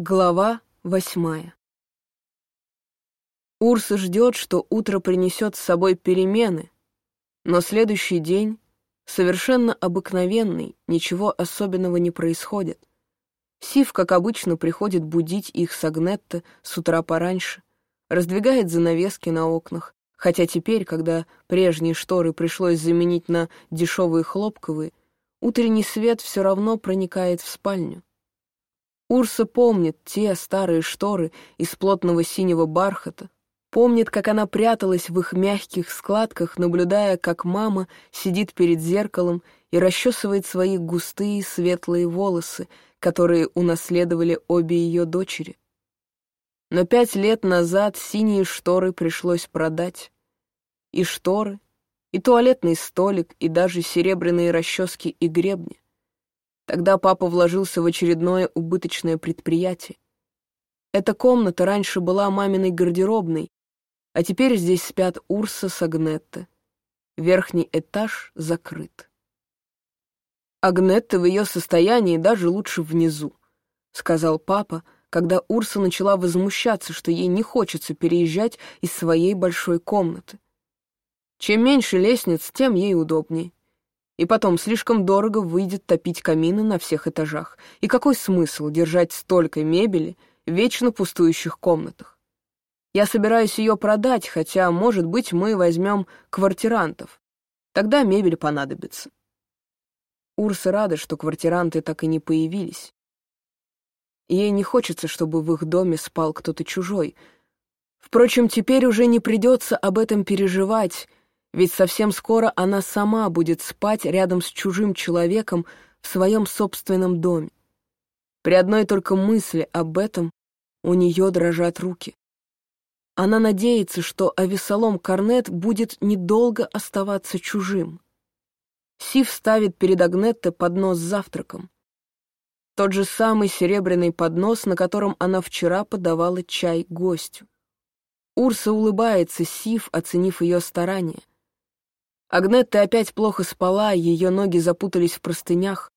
Глава восьмая Урса ждет, что утро принесет с собой перемены, но следующий день совершенно обыкновенный, ничего особенного не происходит. Сив, как обычно, приходит будить их с Агнетта с утра пораньше, раздвигает занавески на окнах, хотя теперь, когда прежние шторы пришлось заменить на дешевые хлопковые, утренний свет все равно проникает в спальню. Урса помнит те старые шторы из плотного синего бархата, помнит, как она пряталась в их мягких складках, наблюдая, как мама сидит перед зеркалом и расчесывает свои густые светлые волосы, которые унаследовали обе ее дочери. Но пять лет назад синие шторы пришлось продать. И шторы, и туалетный столик, и даже серебряные расчески и гребни. Тогда папа вложился в очередное убыточное предприятие. Эта комната раньше была маминой гардеробной, а теперь здесь спят Урса с Агнетте. Верхний этаж закрыт. Агнетта в ее состоянии даже лучше внизу, сказал папа, когда Урса начала возмущаться, что ей не хочется переезжать из своей большой комнаты. Чем меньше лестниц, тем ей удобнее. И потом слишком дорого выйдет топить камины на всех этажах. И какой смысл держать столько мебели в вечно пустующих комнатах? Я собираюсь ее продать, хотя, может быть, мы возьмем квартирантов. Тогда мебель понадобится. Урса рада, что квартиранты так и не появились. Ей не хочется, чтобы в их доме спал кто-то чужой. Впрочем, теперь уже не придется об этом переживать, ведь совсем скоро она сама будет спать рядом с чужим человеком в своем собственном доме. При одной только мысли об этом у нее дрожат руки. Она надеется, что Авесолом Корнет будет недолго оставаться чужим. Сив ставит перед Агнетте поднос с завтраком. Тот же самый серебряный поднос, на котором она вчера подавала чай гостю. Урса улыбается Сив, оценив ее старания. Агнетта опять плохо спала, ее ноги запутались в простынях.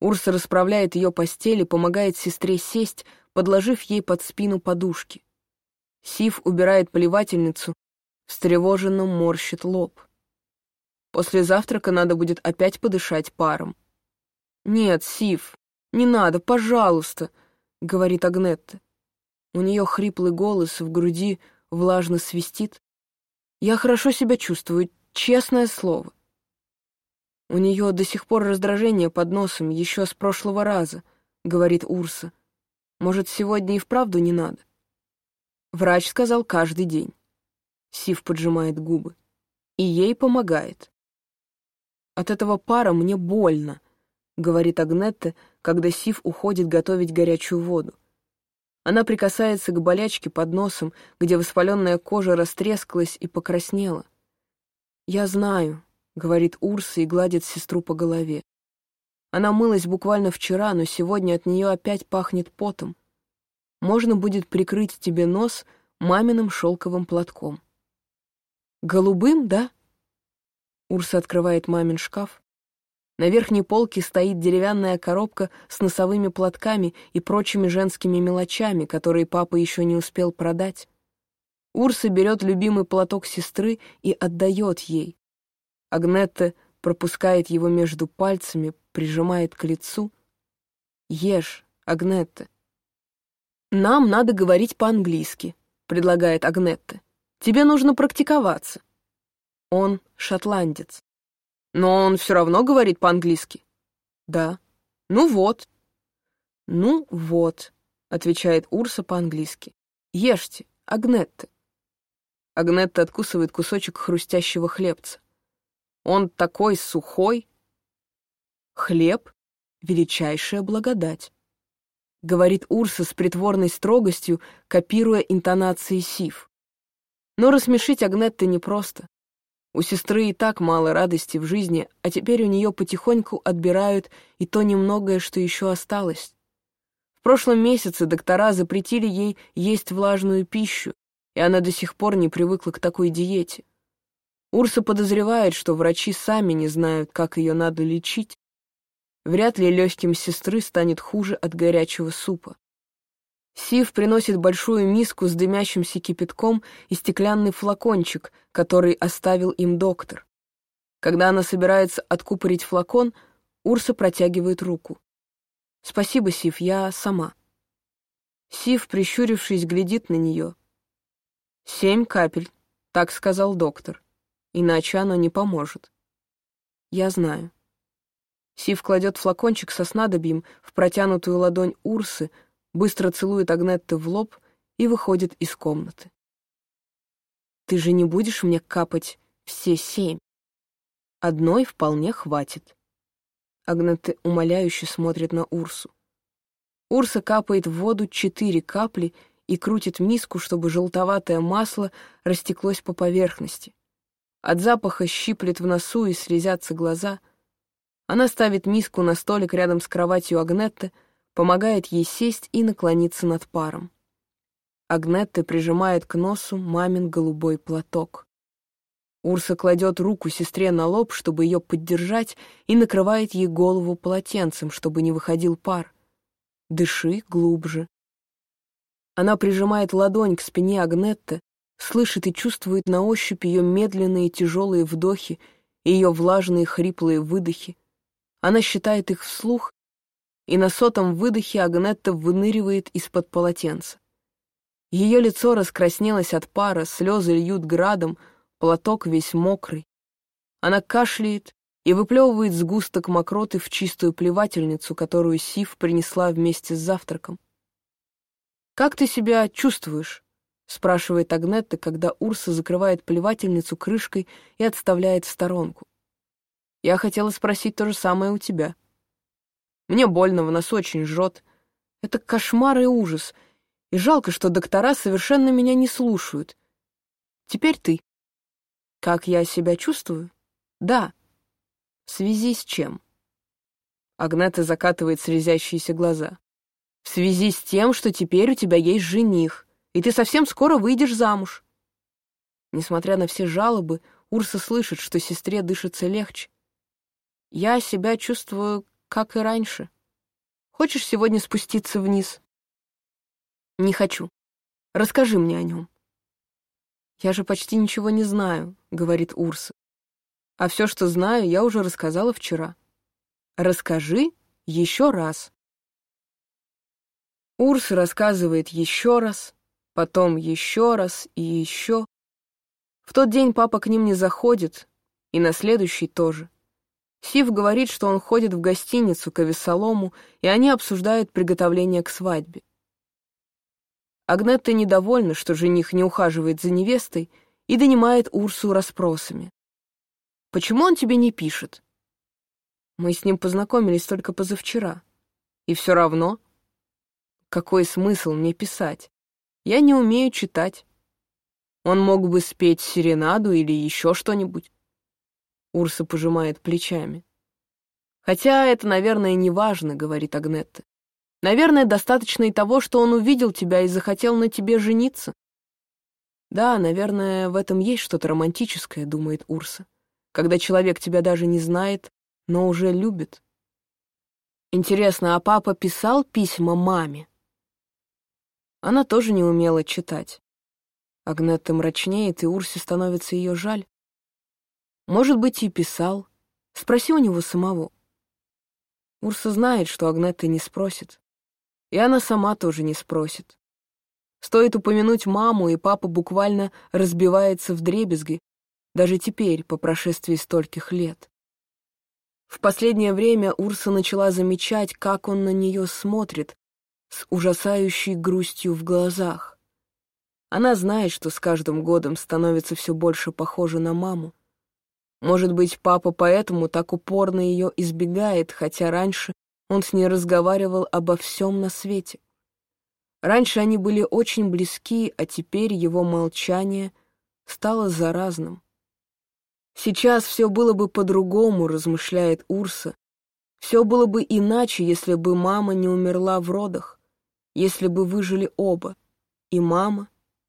Урса расправляет ее постель и помогает сестре сесть, подложив ей под спину подушки. Сив убирает поливательницу, встревоженно морщит лоб. После завтрака надо будет опять подышать паром. «Нет, Сив, не надо, пожалуйста», — говорит Агнетта. У нее хриплый голос, в груди влажно свистит. «Я хорошо себя чувствую, Честное слово. У нее до сих пор раздражение под носом, еще с прошлого раза, говорит Урса. Может, сегодня и вправду не надо? Врач сказал каждый день. Сив поджимает губы. И ей помогает. От этого пара мне больно, говорит Агнетта, когда Сив уходит готовить горячую воду. Она прикасается к болячке под носом, где воспаленная кожа растрескалась и покраснела. «Я знаю», — говорит Урса и гладит сестру по голове. Она мылась буквально вчера, но сегодня от нее опять пахнет потом. Можно будет прикрыть тебе нос маминым шелковым платком. «Голубым, да?» Урса открывает мамин шкаф. На верхней полке стоит деревянная коробка с носовыми платками и прочими женскими мелочами, которые папа еще не успел продать. Урса берет любимый платок сестры и отдает ей. Агнетта пропускает его между пальцами, прижимает к лицу. «Ешь, Агнетта». «Нам надо говорить по-английски», — предлагает Агнетта. «Тебе нужно практиковаться». Он шотландец. Но он все равно говорит по-английски. Да. Ну вот. Ну вот, отвечает Урса по-английски. Ешьте, Агнетта. Агнетта откусывает кусочек хрустящего хлебца. Он такой сухой. Хлеб — величайшая благодать. Говорит Урса с притворной строгостью, копируя интонации Сив. Но рассмешить Агнетты непросто. У сестры и так мало радости в жизни, а теперь у нее потихоньку отбирают и то немногое, что еще осталось. В прошлом месяце доктора запретили ей есть влажную пищу, и она до сих пор не привыкла к такой диете. Урса подозревает, что врачи сами не знают, как ее надо лечить. Вряд ли легким сестры станет хуже от горячего супа. Сив приносит большую миску с дымящимся кипятком и стеклянный флакончик, который оставил им доктор. Когда она собирается откупорить флакон, Урса протягивает руку. «Спасибо, Сив, я сама». Сив, прищурившись, глядит на нее. «Семь капель», — так сказал доктор. «Иначе оно не поможет». «Я знаю». Сив кладет флакончик со снадобьем в протянутую ладонь Урсы, быстро целует Агнетты в лоб и выходит из комнаты. «Ты же не будешь мне капать все семь? Одной вполне хватит». Агнетта умоляюще смотрит на Урсу. Урса капает в воду четыре капли и крутит миску, чтобы желтоватое масло растеклось по поверхности. От запаха щиплет в носу и слезятся глаза. Она ставит миску на столик рядом с кроватью Агнетты, помогает ей сесть и наклониться над паром. Агнетта прижимает к носу мамин голубой платок. Урса кладет руку сестре на лоб, чтобы ее поддержать, и накрывает ей голову полотенцем, чтобы не выходил пар. «Дыши глубже». Она прижимает ладонь к спине Агнетты, слышит и чувствует на ощупь ее медленные тяжелые вдохи и ее влажные хриплые выдохи. Она считает их вслух и на сотом выдохе Агнетта выныривает из-под полотенца. Ее лицо раскраснелось от пара, слезы льют градом, платок весь мокрый. Она кашляет и выплевывает сгусток мокроты в чистую плевательницу, которую Сив принесла вместе с завтраком. «Как ты себя чувствуешь?» — спрашивает Агнетта, когда Урса закрывает плевательницу крышкой и отставляет в сторонку. «Я хотела спросить то же самое у тебя». Мне больно, в носу очень жжет. Это кошмар и ужас. И жалко, что доктора совершенно меня не слушают. Теперь ты. Как я себя чувствую? Да. В связи с чем? Агнета закатывает слезящиеся глаза. В связи с тем, что теперь у тебя есть жених, и ты совсем скоро выйдешь замуж. Несмотря на все жалобы, Урса слышит, что сестре дышится легче. Я себя чувствую как и раньше. Хочешь сегодня спуститься вниз? Не хочу. Расскажи мне о нем. Я же почти ничего не знаю, говорит Урса. А все, что знаю, я уже рассказала вчера. Расскажи еще раз. Урса рассказывает еще раз, потом еще раз и еще. В тот день папа к ним не заходит, и на следующий тоже. Сив говорит, что он ходит в гостиницу к Авесолому, и они обсуждают приготовление к свадьбе. Агнетта недовольна, что жених не ухаживает за невестой, и донимает Урсу расспросами. «Почему он тебе не пишет?» «Мы с ним познакомились только позавчера. И все равно...» «Какой смысл мне писать? Я не умею читать. Он мог бы спеть серенаду или еще что-нибудь. Урса пожимает плечами. «Хотя это, наверное, не важно», — говорит Агнетта. «Наверное, достаточно и того, что он увидел тебя и захотел на тебе жениться». «Да, наверное, в этом есть что-то романтическое», — думает Урса, «когда человек тебя даже не знает, но уже любит». Интересно, а папа писал письма маме? Она тоже не умела читать. Агнетта мрачнеет, и Урсе становится ее жаль. Может быть, и писал. Спроси у него самого. Урса знает, что Агнетта не спросит. И она сама тоже не спросит. Стоит упомянуть маму, и папа буквально разбивается в дребезги, даже теперь, по прошествии стольких лет. В последнее время Урса начала замечать, как он на нее смотрит, с ужасающей грустью в глазах. Она знает, что с каждым годом становится все больше похожа на маму. Может быть, папа поэтому так упорно ее избегает, хотя раньше он с ней разговаривал обо всем на свете. Раньше они были очень близки, а теперь его молчание стало заразным. Сейчас все было бы по-другому, размышляет Урса. Все было бы иначе, если бы мама не умерла в родах, если бы выжили оба, и мама,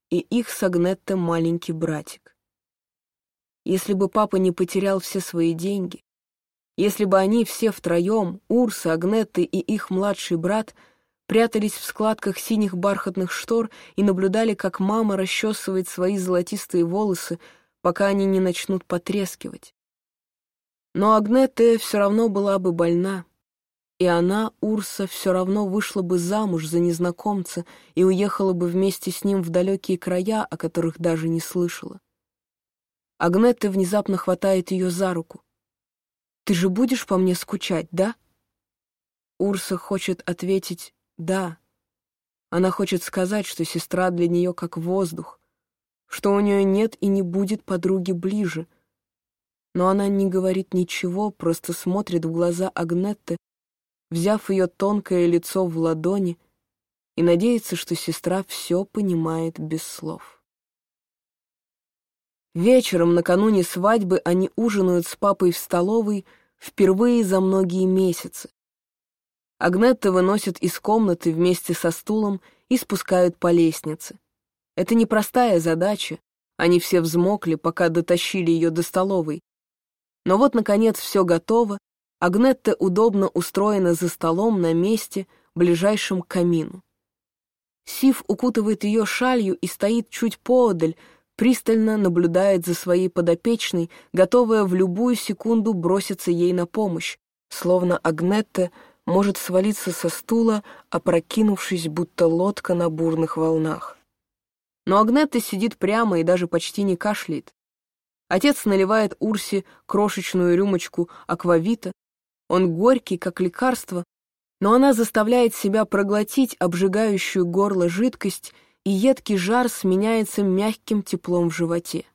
и их с Агнетте маленький братик если бы папа не потерял все свои деньги, если бы они все втроем, Урса, Агнетты и их младший брат, прятались в складках синих бархатных штор и наблюдали, как мама расчесывает свои золотистые волосы, пока они не начнут потрескивать. Но Агнете все равно была бы больна, и она, Урса, все равно вышла бы замуж за незнакомца и уехала бы вместе с ним в далекие края, о которых даже не слышала. Агнетта внезапно хватает ее за руку. «Ты же будешь по мне скучать, да?» Урса хочет ответить «да». Она хочет сказать, что сестра для нее как воздух, что у нее нет и не будет подруги ближе. Но она не говорит ничего, просто смотрит в глаза Агнетты, взяв ее тонкое лицо в ладони, и надеется, что сестра все понимает без слов. Вечером, накануне свадьбы, они ужинают с папой в столовой впервые за многие месяцы. Агнетта выносит из комнаты вместе со стулом и спускают по лестнице. Это непростая задача, они все взмокли, пока дотащили ее до столовой. Но вот, наконец, все готово, Агнетта удобно устроена за столом на месте, ближайшем к камину. Сив укутывает ее шалью и стоит чуть поодаль, пристально наблюдает за своей подопечной, готовая в любую секунду броситься ей на помощь, словно Агнетта может свалиться со стула, опрокинувшись, будто лодка на бурных волнах. Но Агнетта сидит прямо и даже почти не кашляет. Отец наливает Урсе крошечную рюмочку аквавита, он горький, как лекарство, но она заставляет себя проглотить обжигающую горло жидкость, и едкий жар сменяется мягким теплом в животе.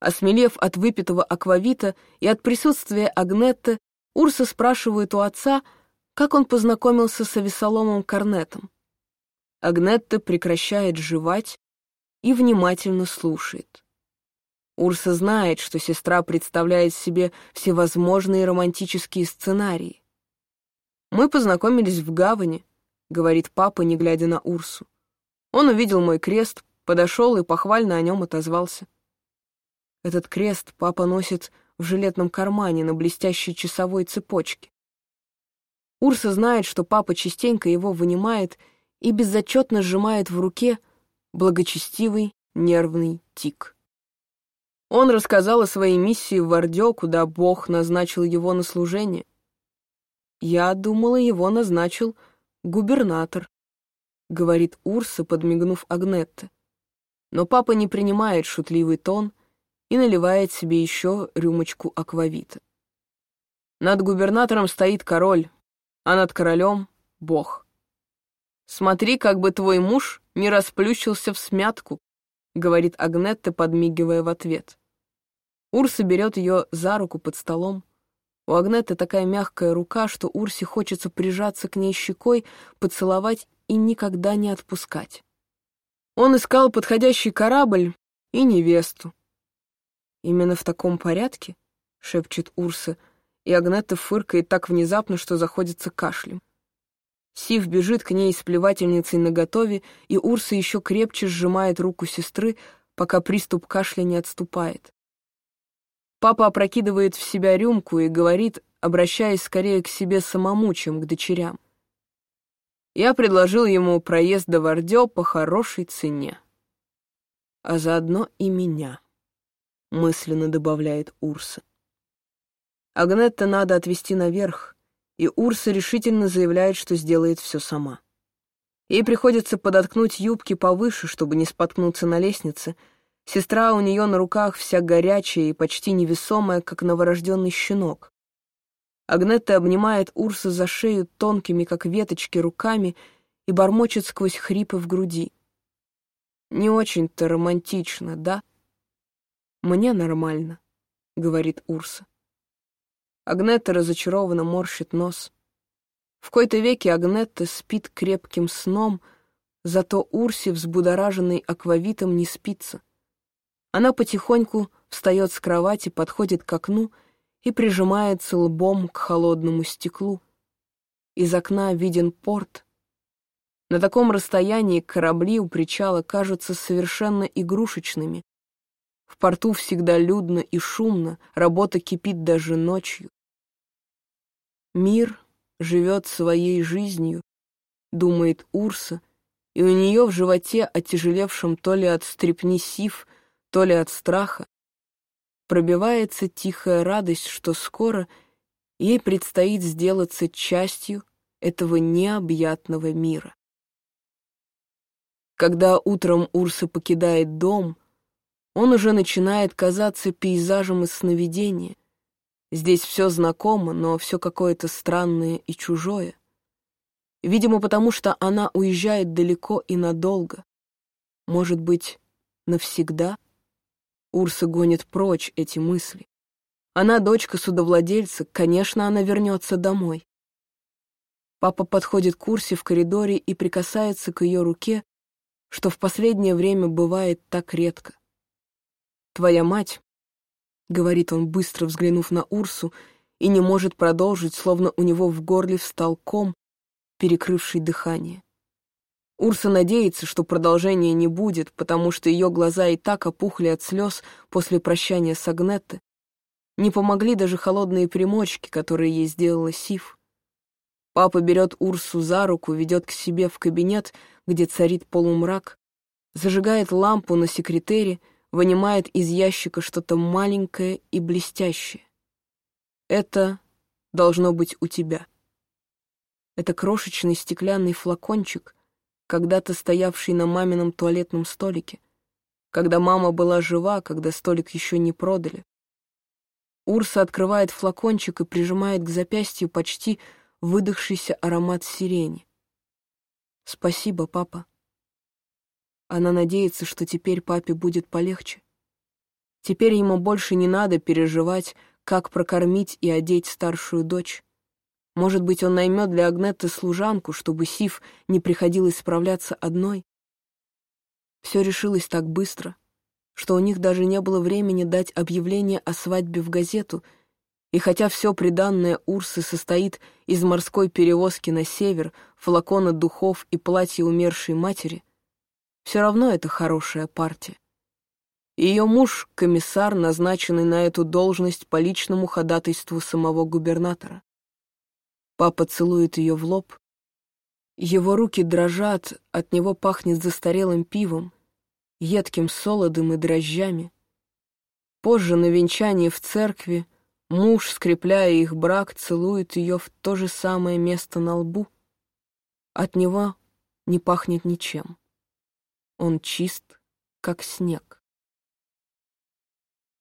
Осмелев от выпитого аквавита и от присутствия Агнетты, Урса спрашивает у отца, как он познакомился с Авесоломом Корнетом. Агнетта прекращает жевать и внимательно слушает. Урса знает, что сестра представляет себе всевозможные романтические сценарии. «Мы познакомились в гавани», — говорит папа, не глядя на Урсу. Он увидел мой крест, подошел и похвально о нем отозвался. Этот крест папа носит в жилетном кармане на блестящей часовой цепочке. Урса знает, что папа частенько его вынимает и безотчетно сжимает в руке благочестивый нервный тик. Он рассказал о своей миссии в Вардё, куда Бог назначил его на служение. Я думала, его назначил губернатор, говорит Урса, подмигнув Агнетте. Но папа не принимает шутливый тон и наливает себе еще рюмочку аквавита. Над губернатором стоит король, а над королем — Бог. Смотри, как бы твой муж не расплющился в смятку, — говорит Агнетта, подмигивая в ответ. Урса берет ее за руку под столом. У Агнетты такая мягкая рука, что Урсе хочется прижаться к ней щекой, поцеловать и никогда не отпускать. Он искал подходящий корабль и невесту. «Именно в таком порядке?» — шепчет Урса, и Агнетта фыркает так внезапно, что заходится кашлем. Сив бежит к ней с плевательницей наготове, и Урса еще крепче сжимает руку сестры, пока приступ кашля не отступает. Папа опрокидывает в себя рюмку и говорит, обращаясь скорее к себе самому, чем к дочерям. Я предложил ему проезд до Вардё по хорошей цене. А заодно и меня, мысленно добавляет Урса. Агнетта надо отвезти наверх, и Урса решительно заявляет, что сделает все сама. Ей приходится подоткнуть юбки повыше, чтобы не споткнуться на лестнице. Сестра у нее на руках вся горячая и почти невесомая, как новорожденный щенок. Агнетта обнимает Урса за шею тонкими, как веточки, руками и бормочет сквозь хрипы в груди. «Не очень-то романтично, да?» «Мне нормально», — говорит Урса. Агнетта разочарованно морщит нос. В кои-то веке Агнетта спит крепким сном, зато Урсе, взбудораженный аквавитом, не спится. Она потихоньку встает с кровати, подходит к окну и прижимается лбом к холодному стеклу. Из окна виден порт. На таком расстоянии корабли у причала кажутся совершенно игрушечными. В порту всегда людно и шумно, работа кипит даже ночью. Мир живет своей жизнью, думает Урса, и у нее в животе, оттяжелевшем то ли от стрепни сив, то ли от страха, пробивается тихая радость, что скоро ей предстоит сделаться частью этого необъятного мира. Когда утром Урса покидает дом, он уже начинает казаться пейзажем из сновидения. Здесь все знакомо, но все какое-то странное и чужое. Видимо, потому что она уезжает далеко и надолго. Может быть, навсегда? Урса гонит прочь эти мысли. Она дочка судовладельца, конечно, она вернется домой. Папа подходит к Урсе в коридоре и прикасается к ее руке, что в последнее время бывает так редко. «Твоя мать», — говорит он, быстро взглянув на Урсу, и не может продолжить, словно у него в горле встал ком, перекрывший дыхание. Урса надеется, что продолжения не будет, потому что ее глаза и так опухли от слез после прощания с Агнетте. Не помогли даже холодные примочки, которые ей сделала Сив. Папа берет Урсу за руку, ведет к себе в кабинет, где царит полумрак, зажигает лампу на секретере, вынимает из ящика что-то маленькое и блестящее. Это должно быть у тебя. Это крошечный стеклянный флакончик, когда-то стоявший на мамином туалетном столике, когда мама была жива, когда столик еще не продали. Урса открывает флакончик и прижимает к запястью почти выдохшийся аромат сирени. «Спасибо, папа». Она надеется, что теперь папе будет полегче. Теперь ему больше не надо переживать, как прокормить и одеть старшую дочь. Может быть, он наймет для Агнетты служанку, чтобы Сив не приходилось справляться одной? Все решилось так быстро, что у них даже не было времени дать объявление о свадьбе в газету, и хотя все приданное Урсы состоит из морской перевозки на север, флакона духов и платья умершей матери, все равно это хорошая партия. Ее муж — комиссар, назначенный на эту должность по личному ходатайству самого губернатора. Папа целует ее в лоб. Его руки дрожат, от него пахнет застарелым пивом, едким солодом и дрожжами. Позже на венчании в церкви муж, скрепляя их брак, целует ее в то же самое место на лбу. От него не пахнет ничем. Он чист, как снег.